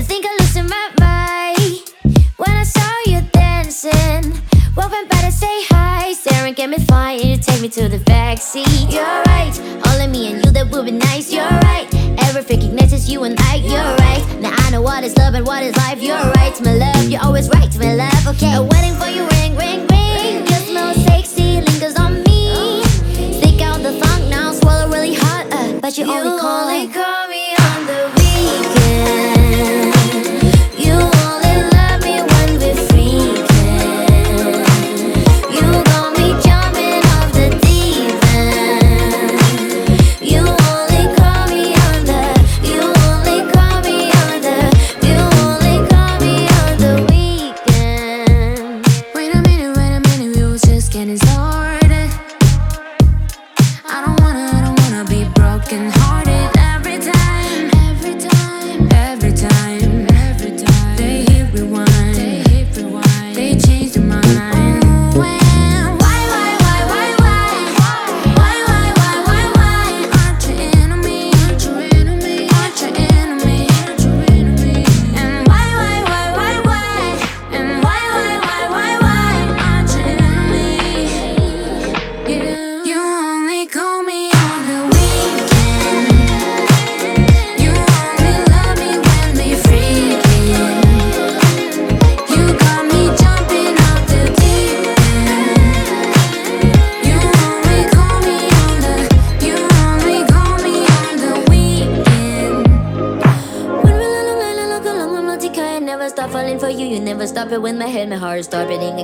think I my mind when I saw you dancing. Walking by to say hi, staring at me fine. You take me to the. You're right, me and you that would be nice. You're right, night you and I. You're right, now I know what is love and what is life. You're right, my love, you're always right, my love. Okay, for you, ring, ring. but you, you only calling. Only call stars orbiting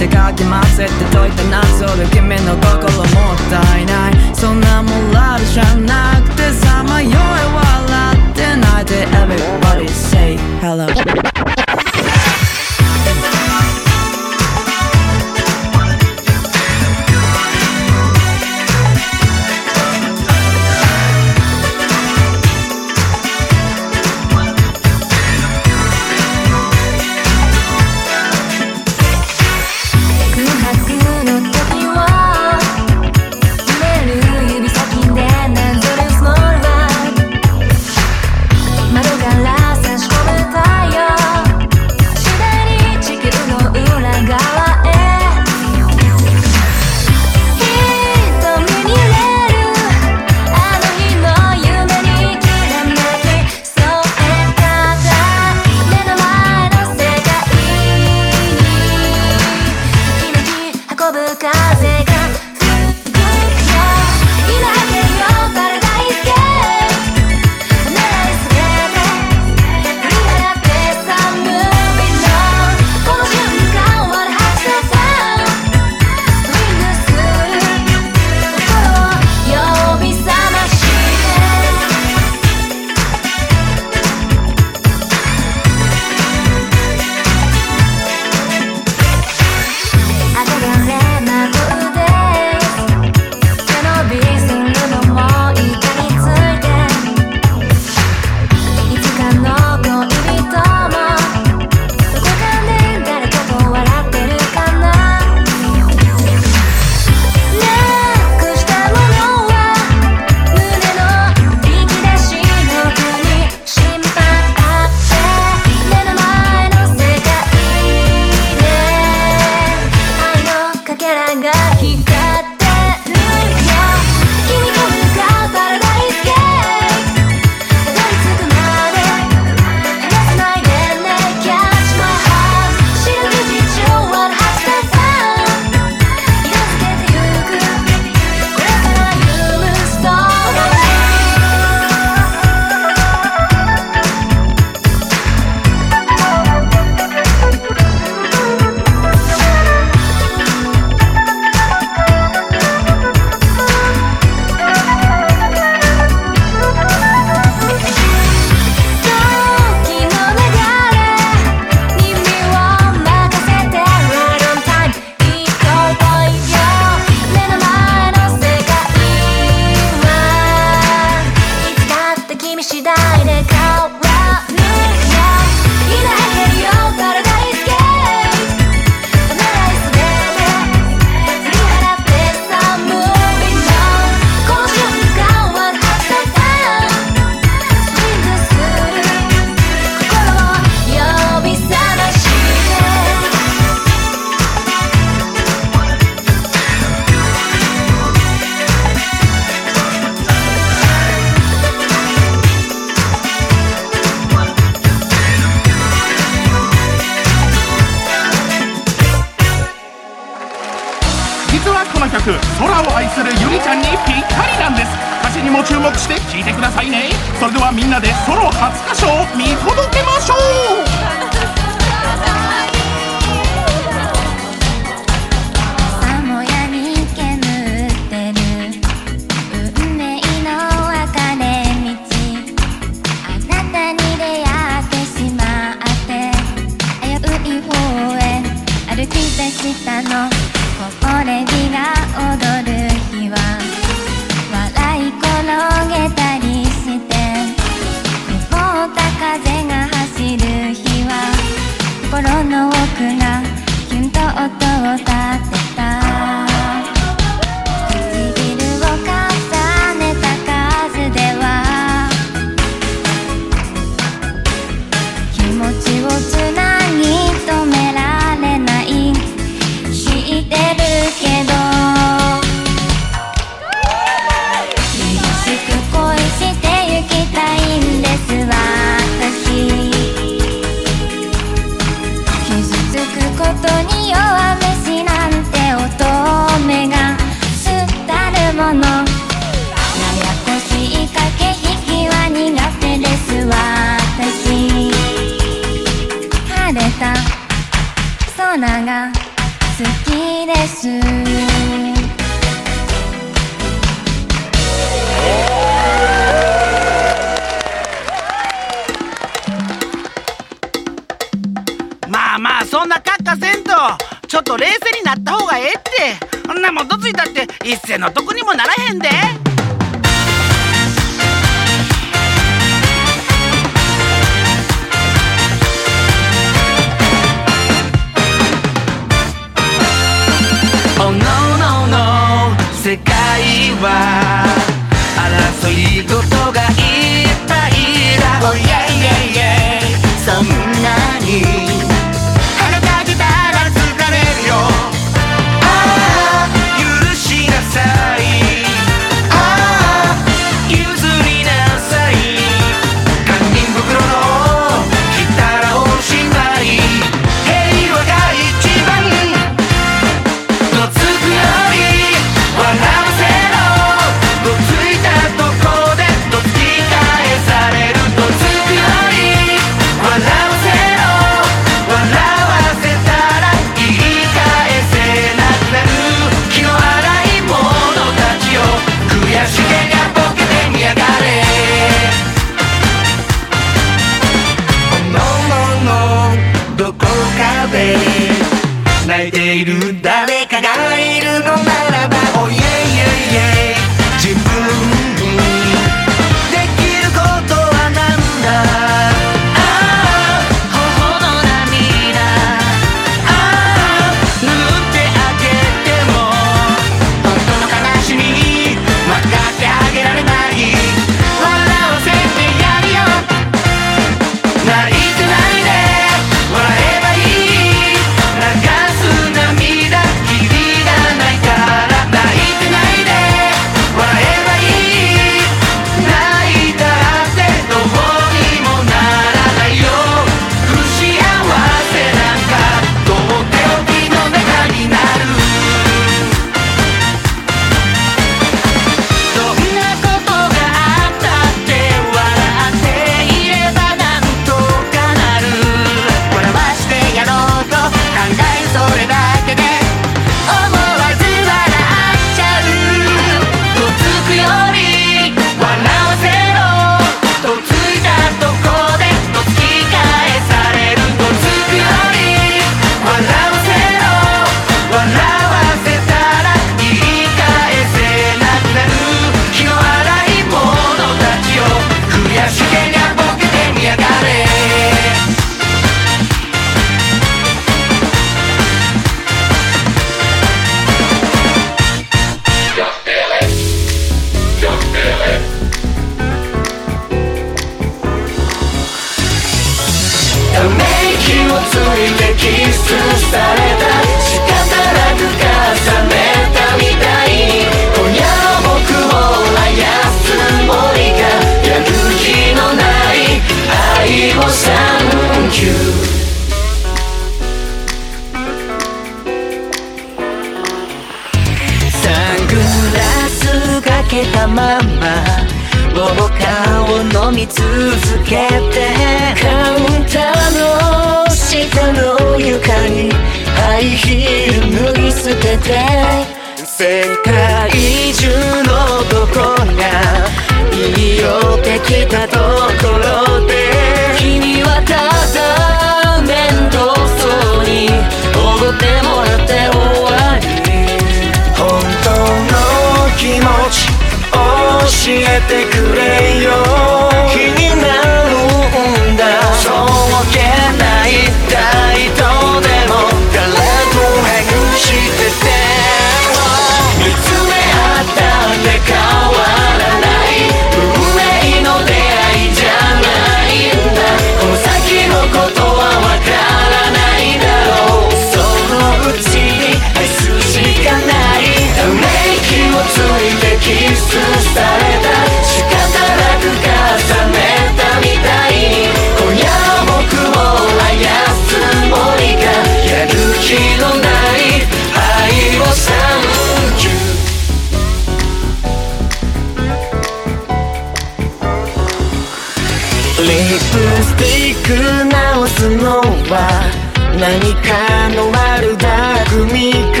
何かの悪巧みか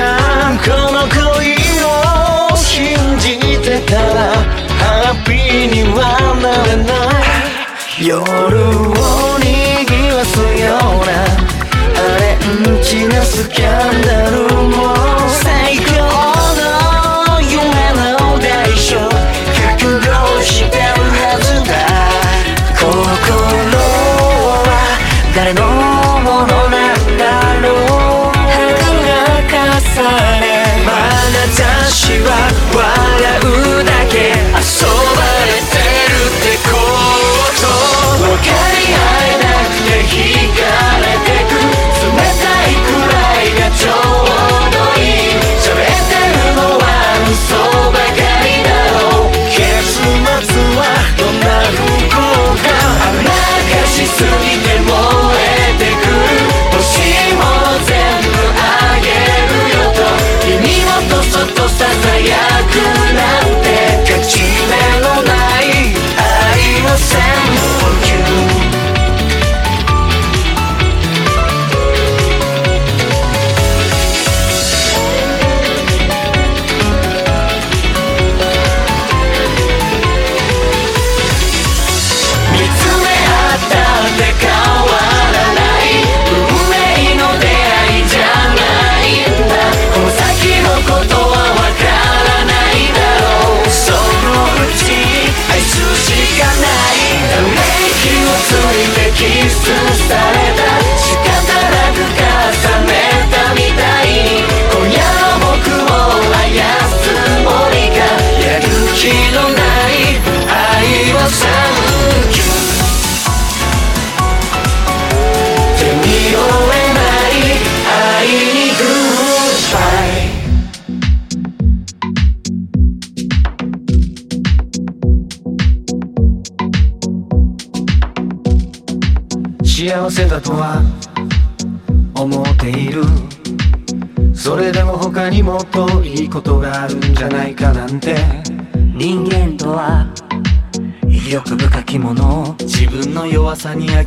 この恋を信じてたらハッピーにはなれない。夜をにぎわすようなアレンジなスキャンダル。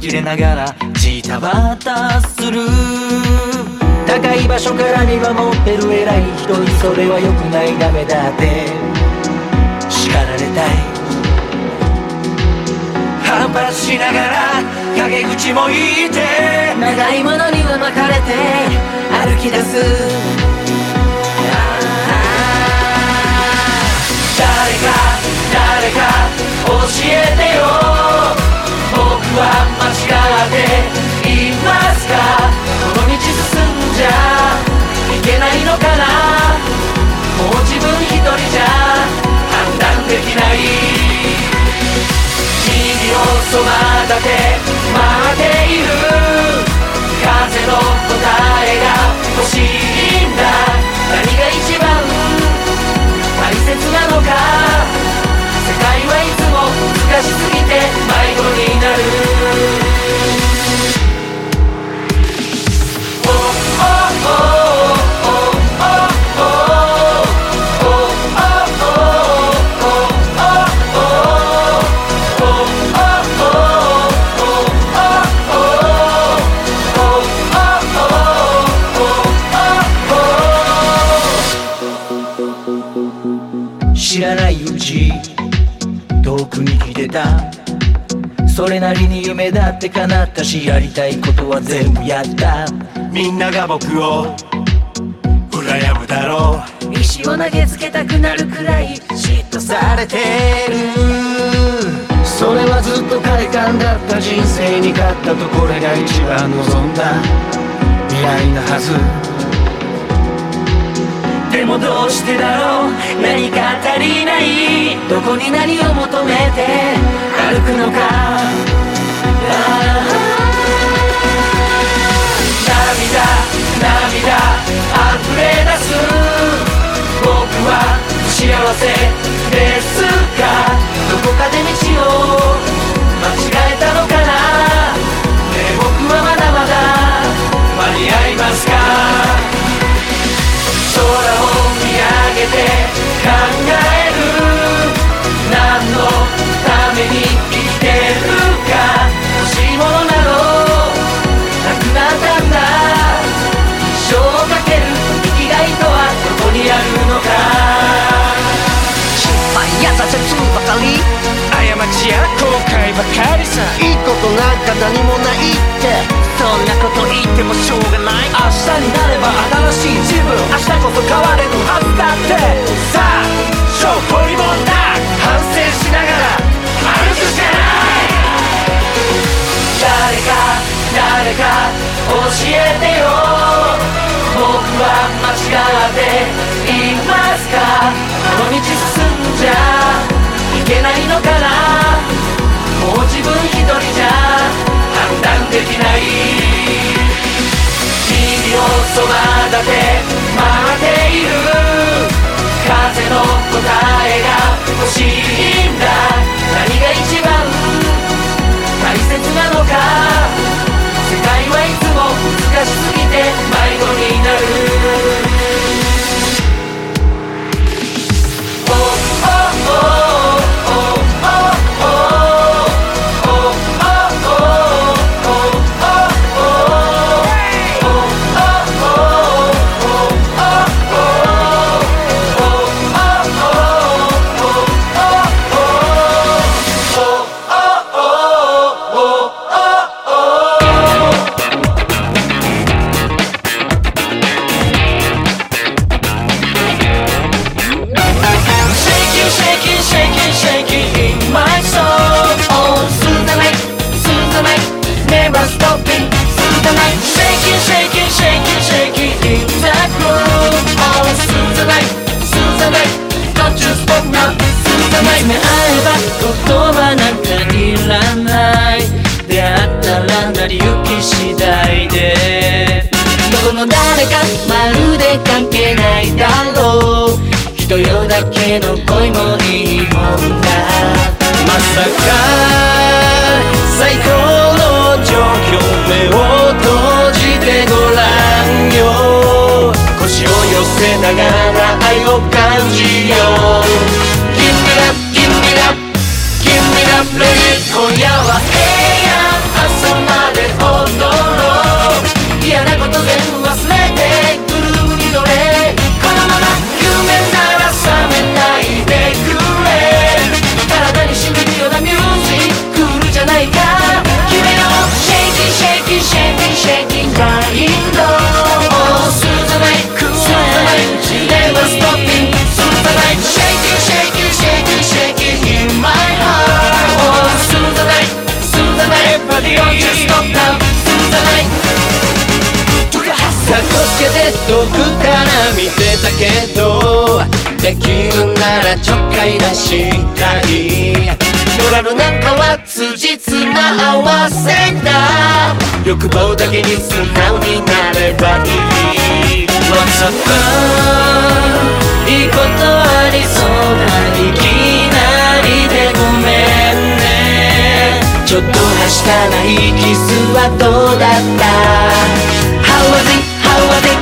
切れながらジタバタする。高い場所から見守ってる偉い人にそれは良くないダメだって。叱られたい。反発しながら陰口も言って。長いものには巻かれて歩き出す。誰か誰か教えてよ。は間違っていますか？この道進んじゃいけないのかな？もう自分一人じゃ判断できない。君をそばだけ待っている。風の答えが欲しいんだ。何が一番大切なのか？はいつも難しすぎて迷子になるそれなりに夢だって叶ったしやりたいことは全部やった。みんなが僕を羨むだろう。石を投げつけたくなるくらい嫉妬されてる。それはずっと快感だった人生に勝ったとこれが一番望んだ。未来のはずでもどうしてだろう。何か足りない。どこに何を求めて歩くのか。ああ涙涙溢れ出す。僕は幸せですか。どこかで道を間違えたのか。方にもないって。そんなこと言ってもしょうがない。明日になれば新しい自分。明日こそ変われるはずだって。さあショーポリボンだ反省しながら。歩くしかない。誰か誰か教えてよ。僕は間違って。いますか？この道進んじゃいけないのかな？もう自分一人じゃ判断できない君をそば立て待っている風の答えが欲しいんだ何が一番大切なのか世界はいつも難しすぎて迷子になる oh, oh, oh, まるで関係ないだろう。人よだけの恋もいいもんだ。まさか最高の状況目を閉じてごらんよ。腰を寄せながら愛を感じよう。Give me up, give me up, give me up, baby 今夜はええやん朝まで踊ろう。嫌なこと全部 Don't you stop now, through the night かっこつけて遠くから見てたけどできるならちょっかい出したいモラルなんかは辻褄合わせだ。欲望だけに素直になればいい。What's up? いいことありそうないきちょっとはしたないキスはどうだった？How was it? How was it?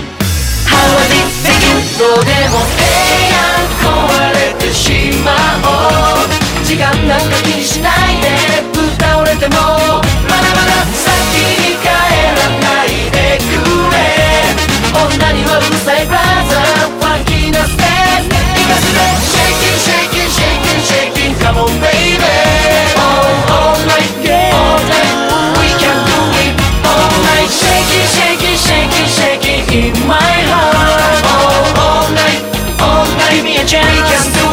How was it? Thinking どうでもええやん壊れてしまおう時間なんか気にしないでぶっ倒れても in my heart. All, all night, all night Give me a chance. We can do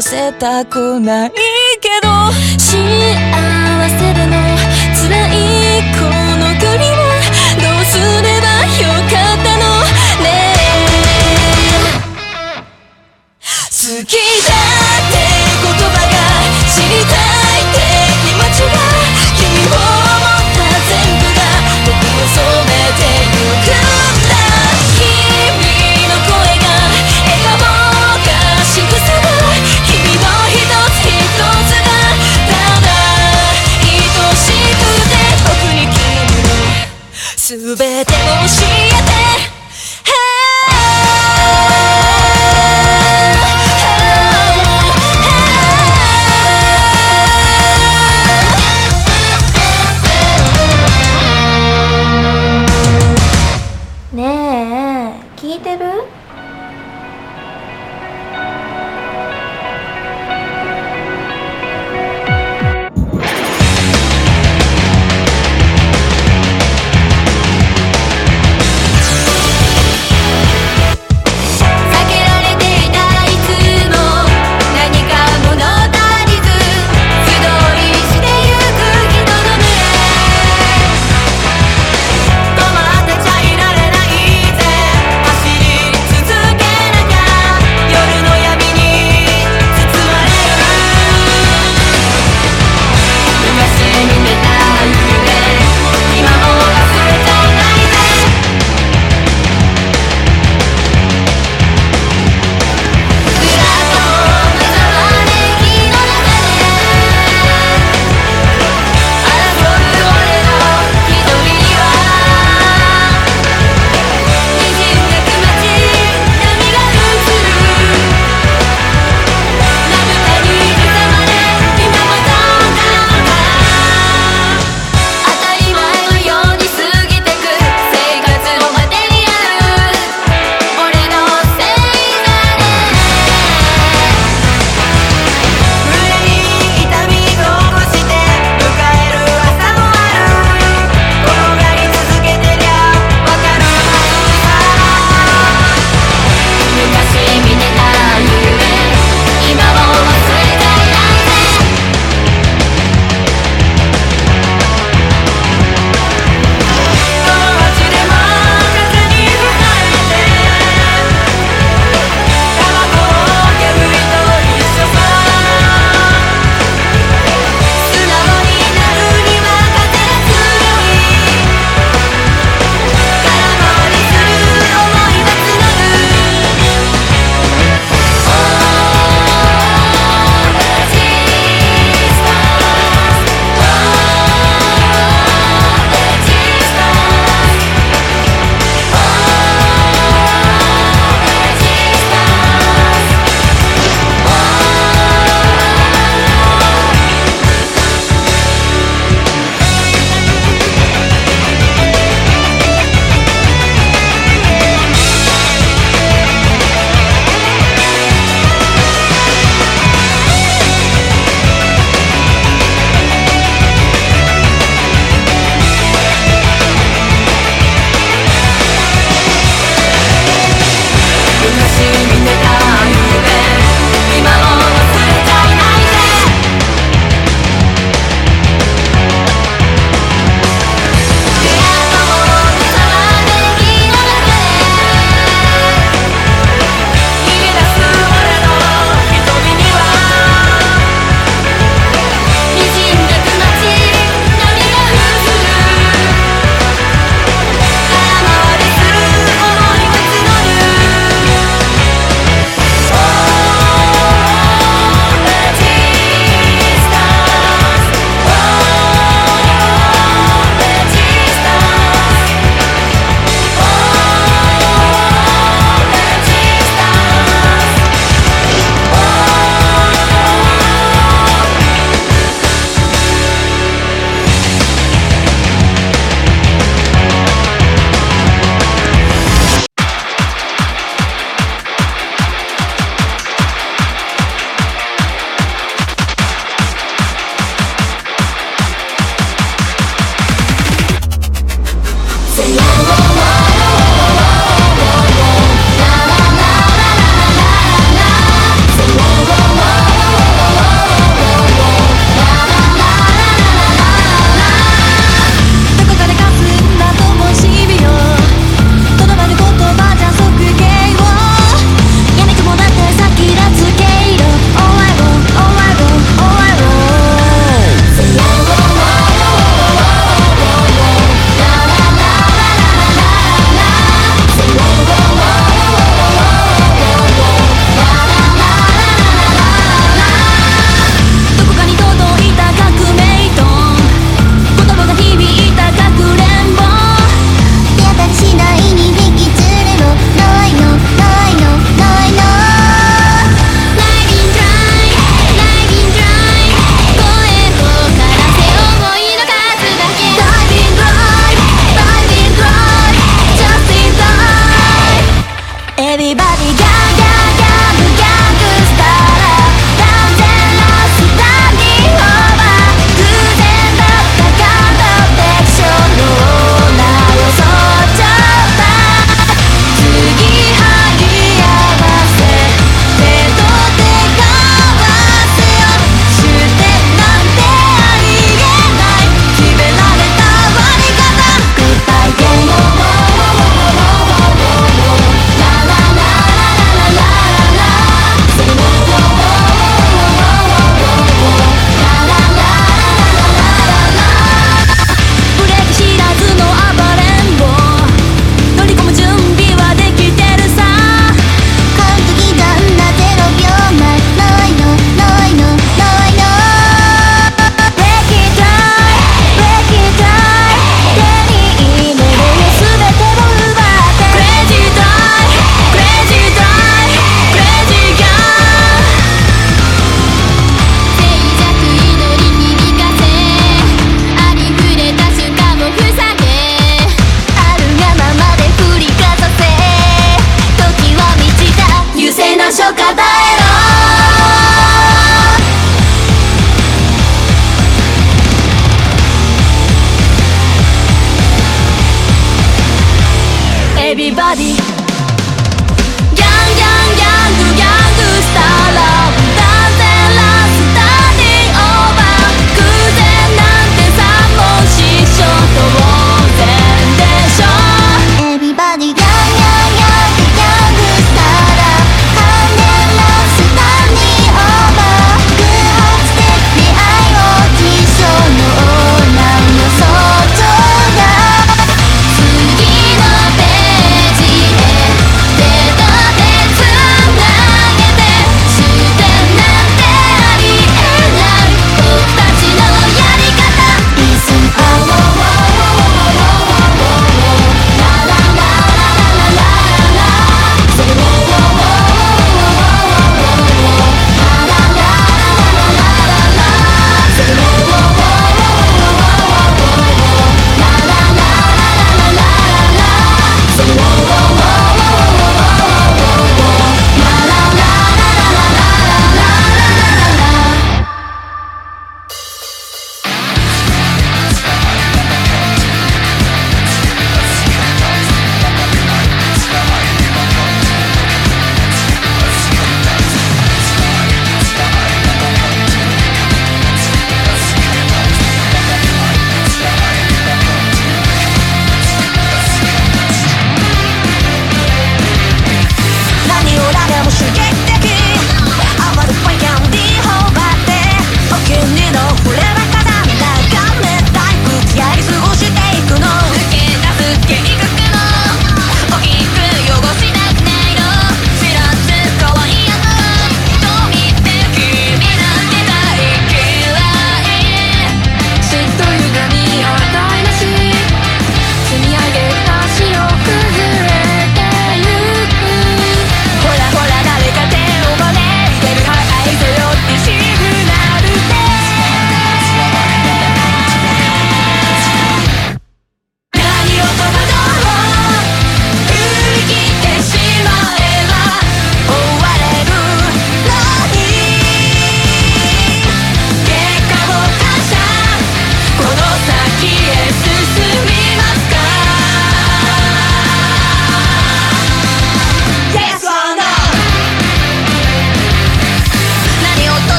zeta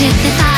知ってた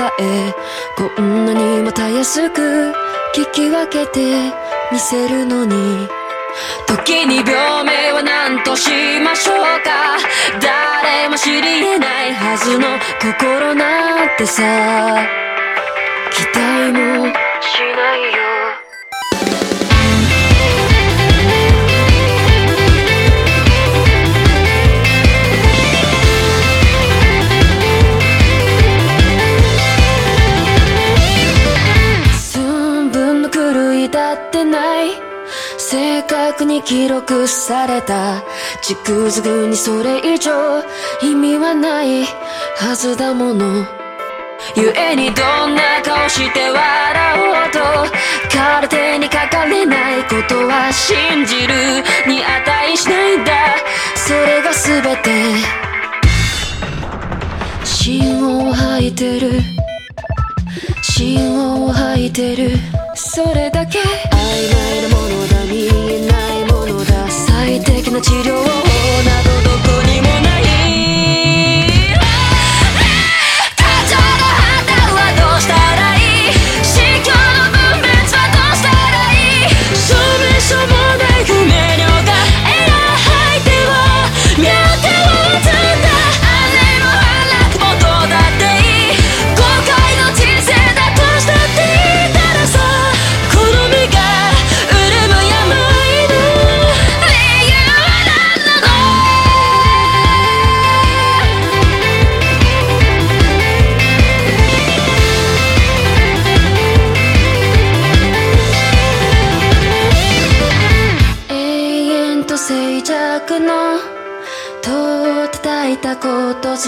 さえこんなにもたやすく聞き分けてみせるのに。時に病名は何としましょうか。誰も知り得ないはずの心なんてさ。期待もしないよ。に記録された。地区にそれ以上意味はないはずだもの。故にどんな顔して笑おうと。カルテにかかれないことは信じるに値しないんだ。それが全て。芯を吐いてる。芯を吐いてる。それだけ。曖昧なものだ見の治療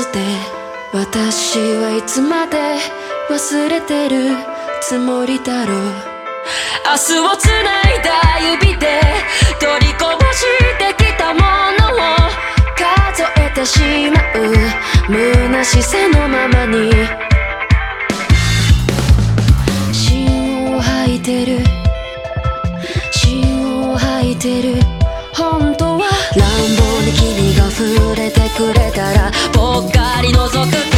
して私はいつまで忘れてるつもりだろう明日をつないだ指で取りこぼしてきたものを数えてしまう虚しさのままに芯を吐いてる。芯を吐いてる。本当は乱暴に君が触れてくれたらっかり覗く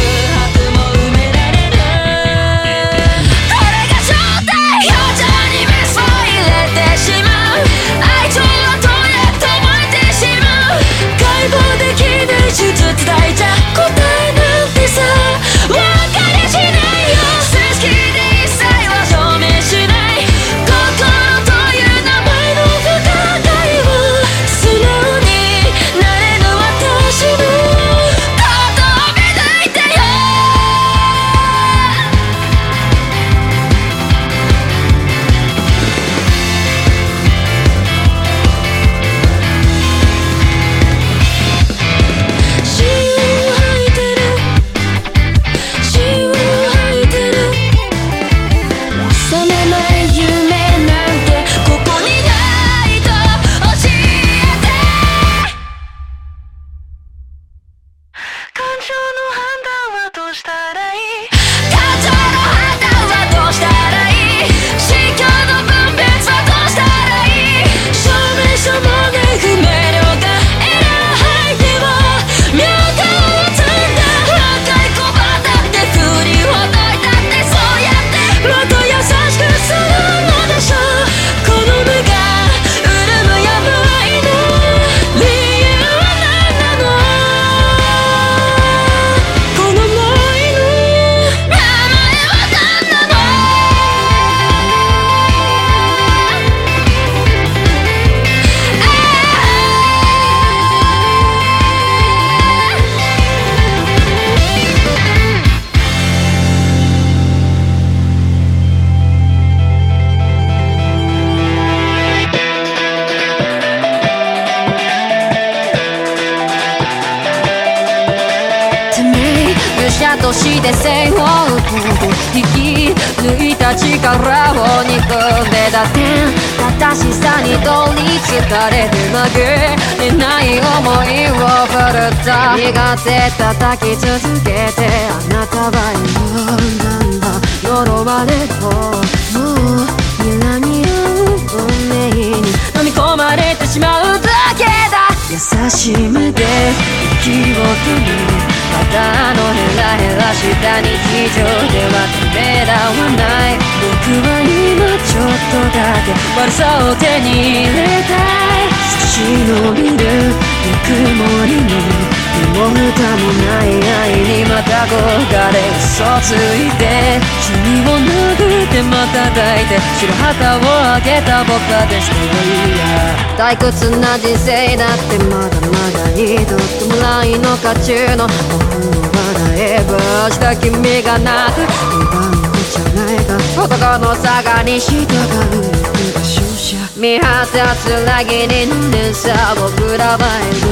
つなぎにんでさ。僕らは歪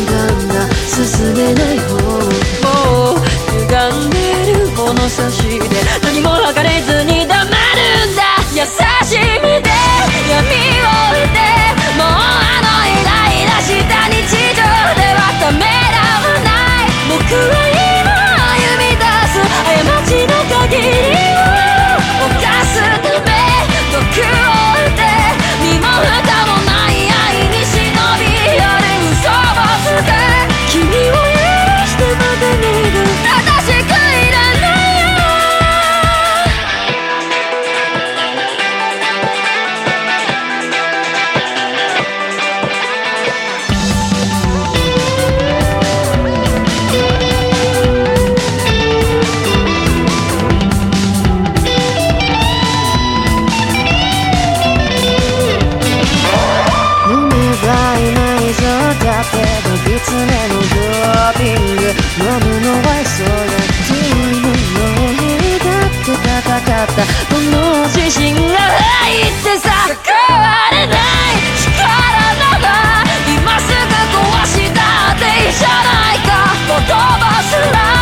んだんだ。進めない方法歪んでる物差し。つのドーピング。飲むのはがずいのように歌って戦った。この自信が入ってさ変われない。力なら今すぐ壊したっていいじゃないか。言葉すら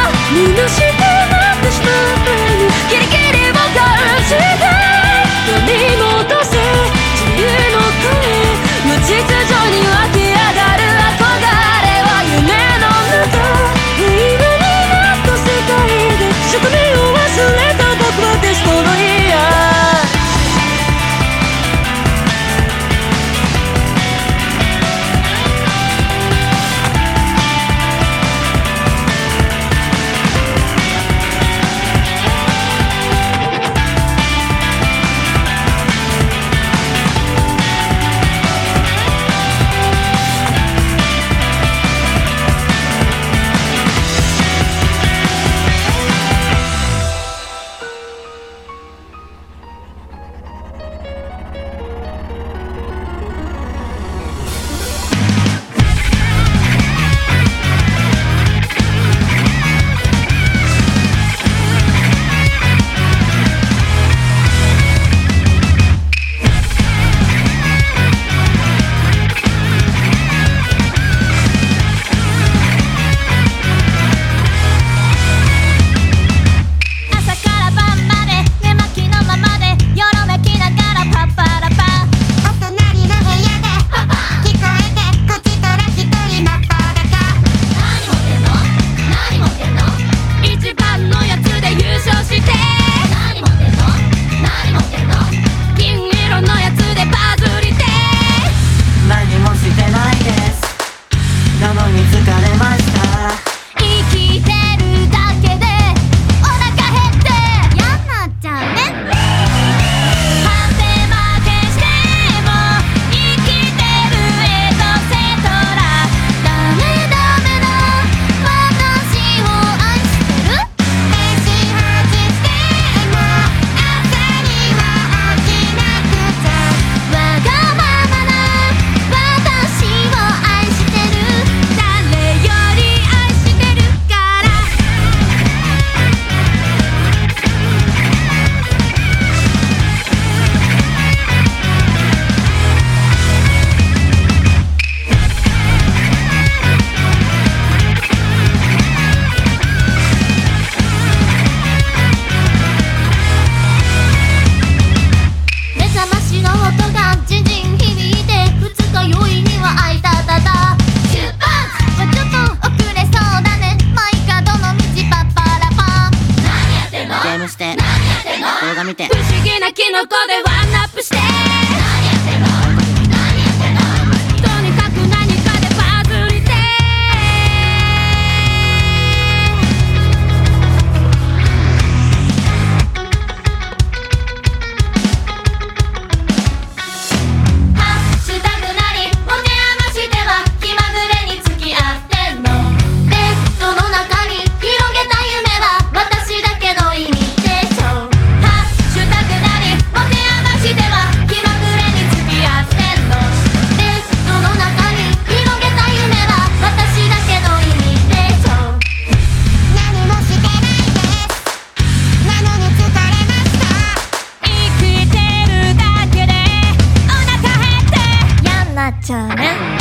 じゃあね。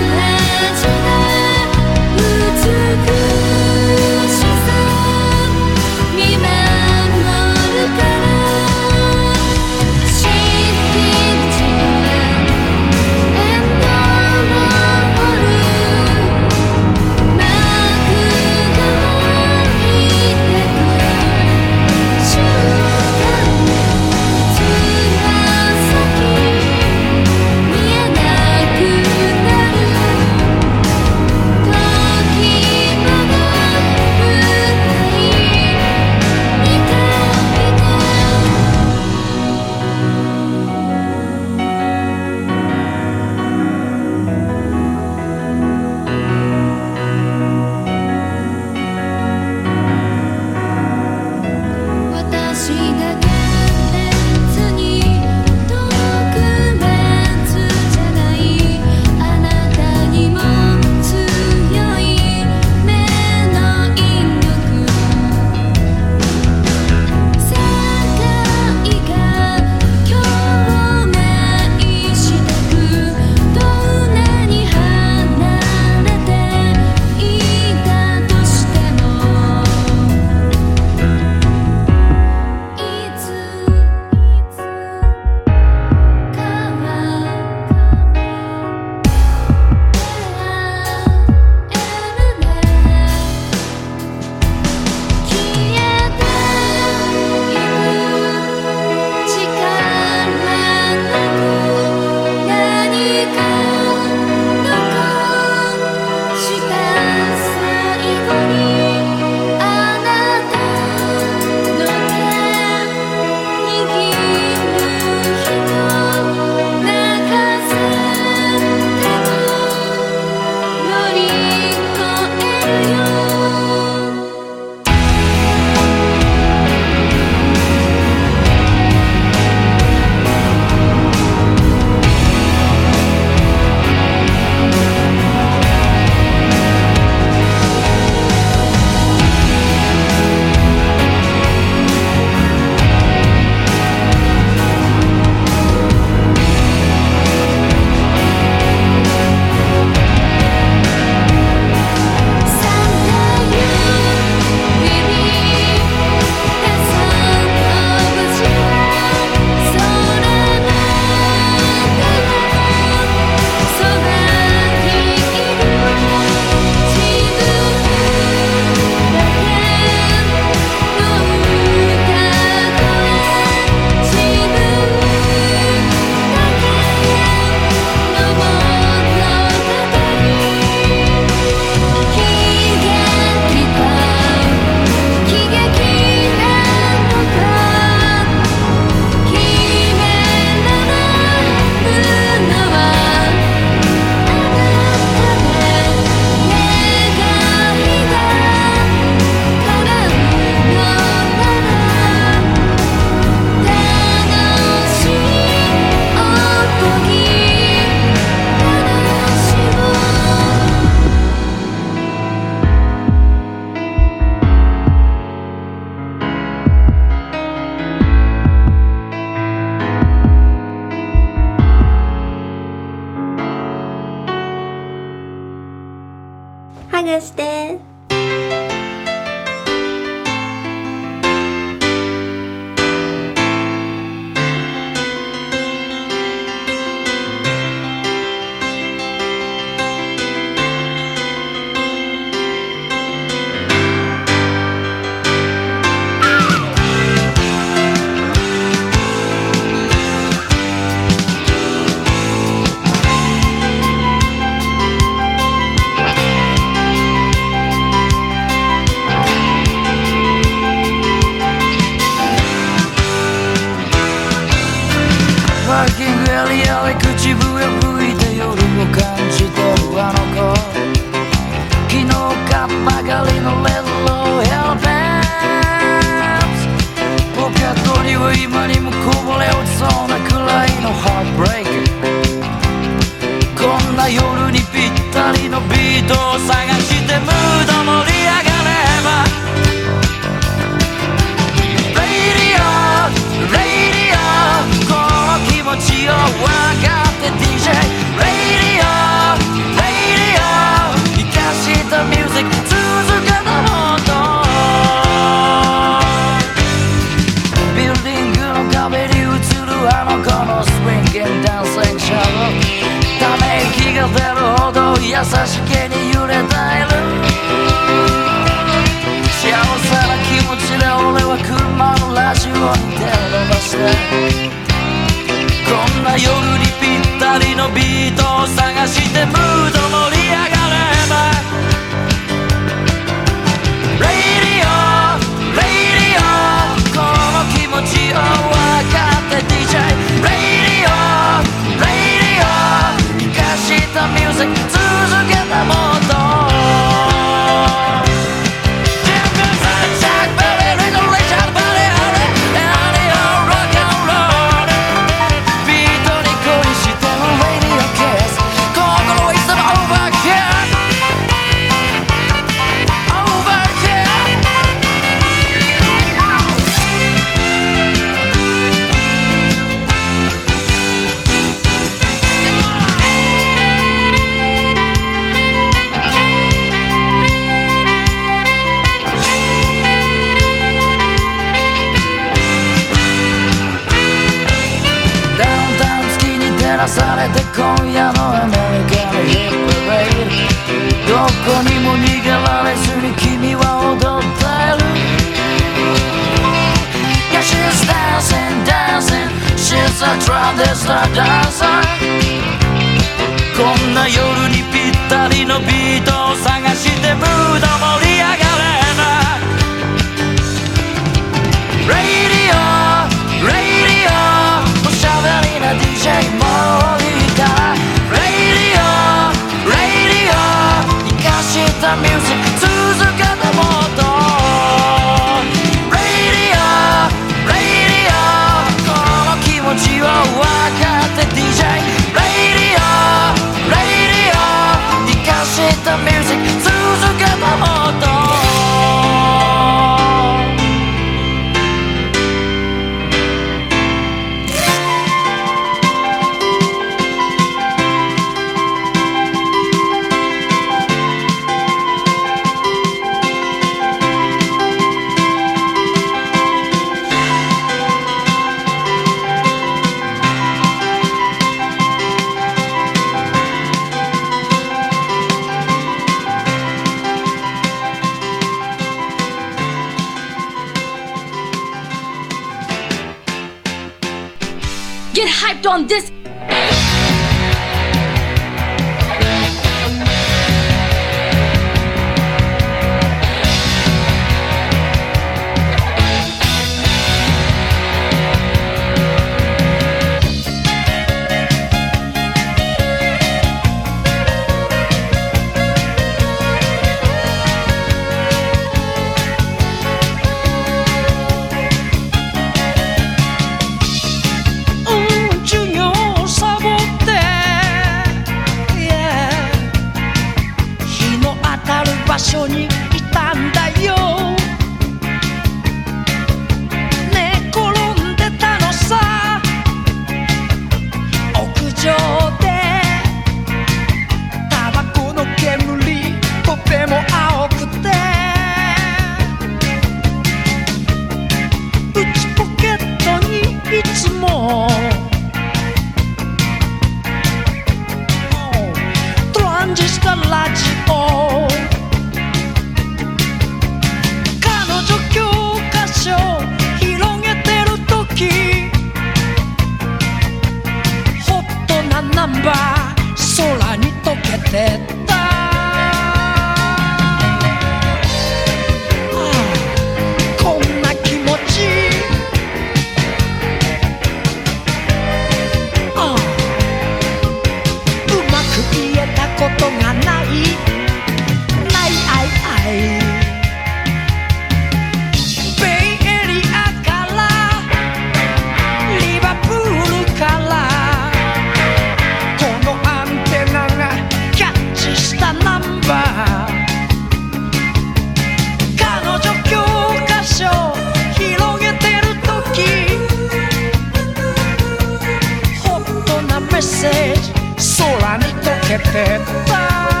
空に溶けてった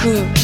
か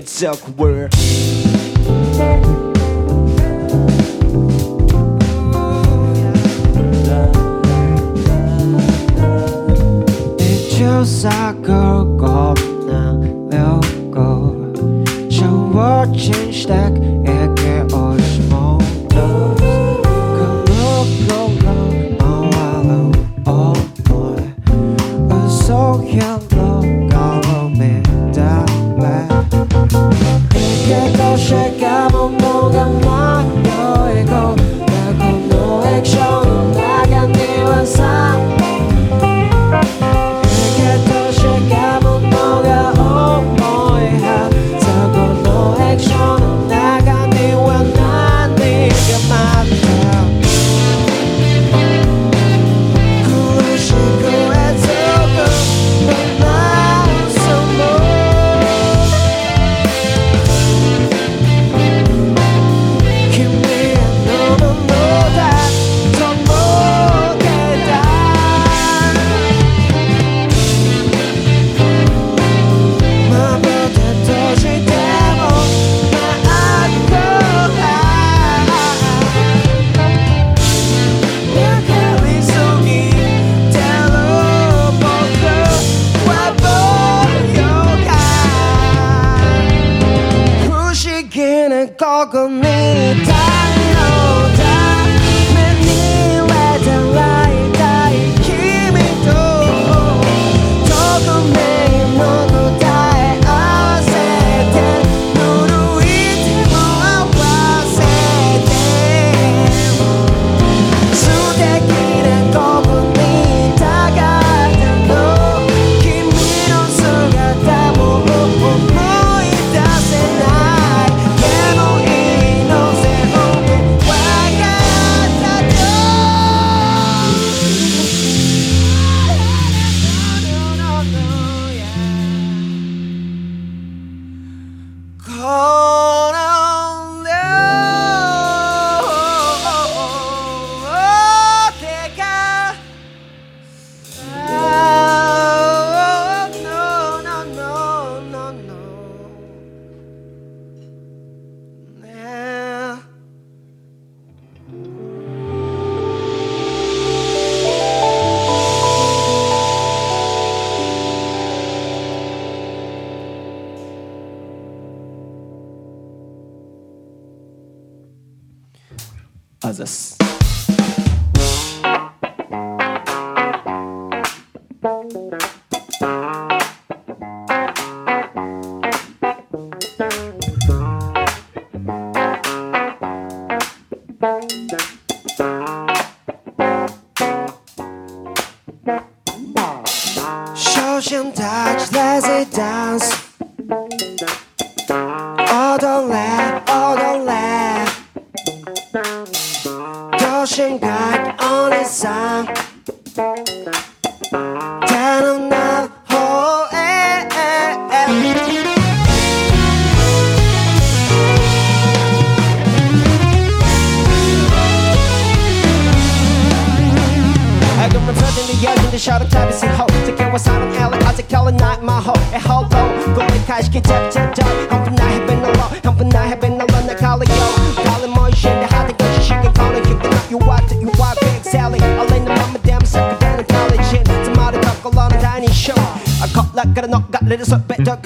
に近づ Russian touch, lazy dance. Odole, odole. Doshing back on his side. aşkı tep tep tep Hampına hepin alo Hampına hepin alana kalıyor Kalın o işinde hadi kaç işini kalın Kimden you what you what big selling Alayını mama dem sakı denin kalın için Tımarı kapkalanı tani show Akaplar kırın so sohbet dök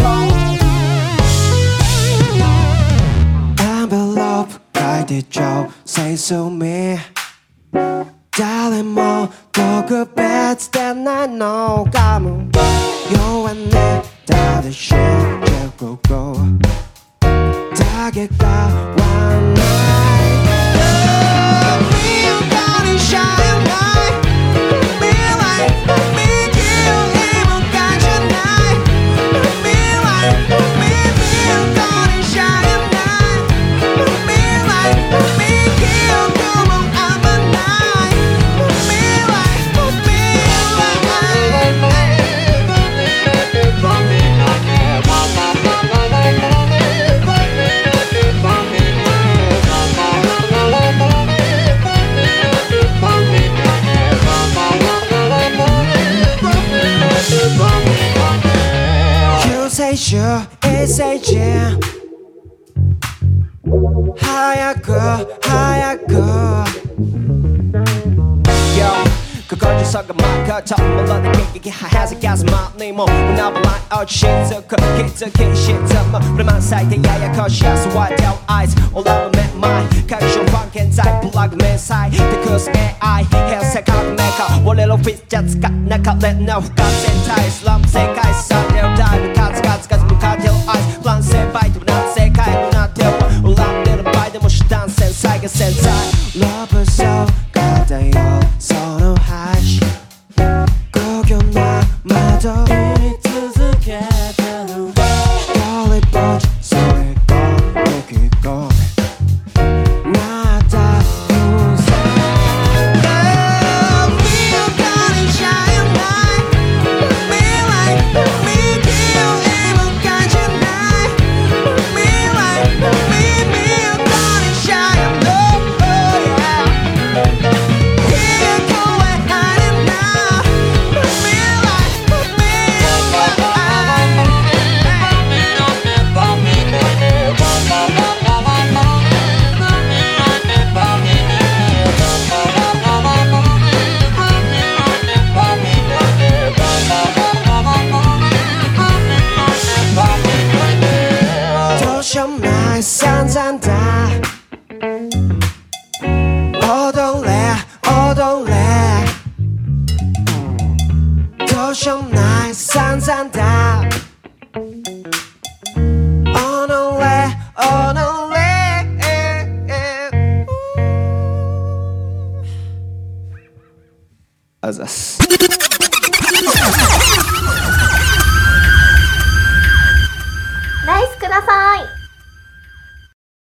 that now.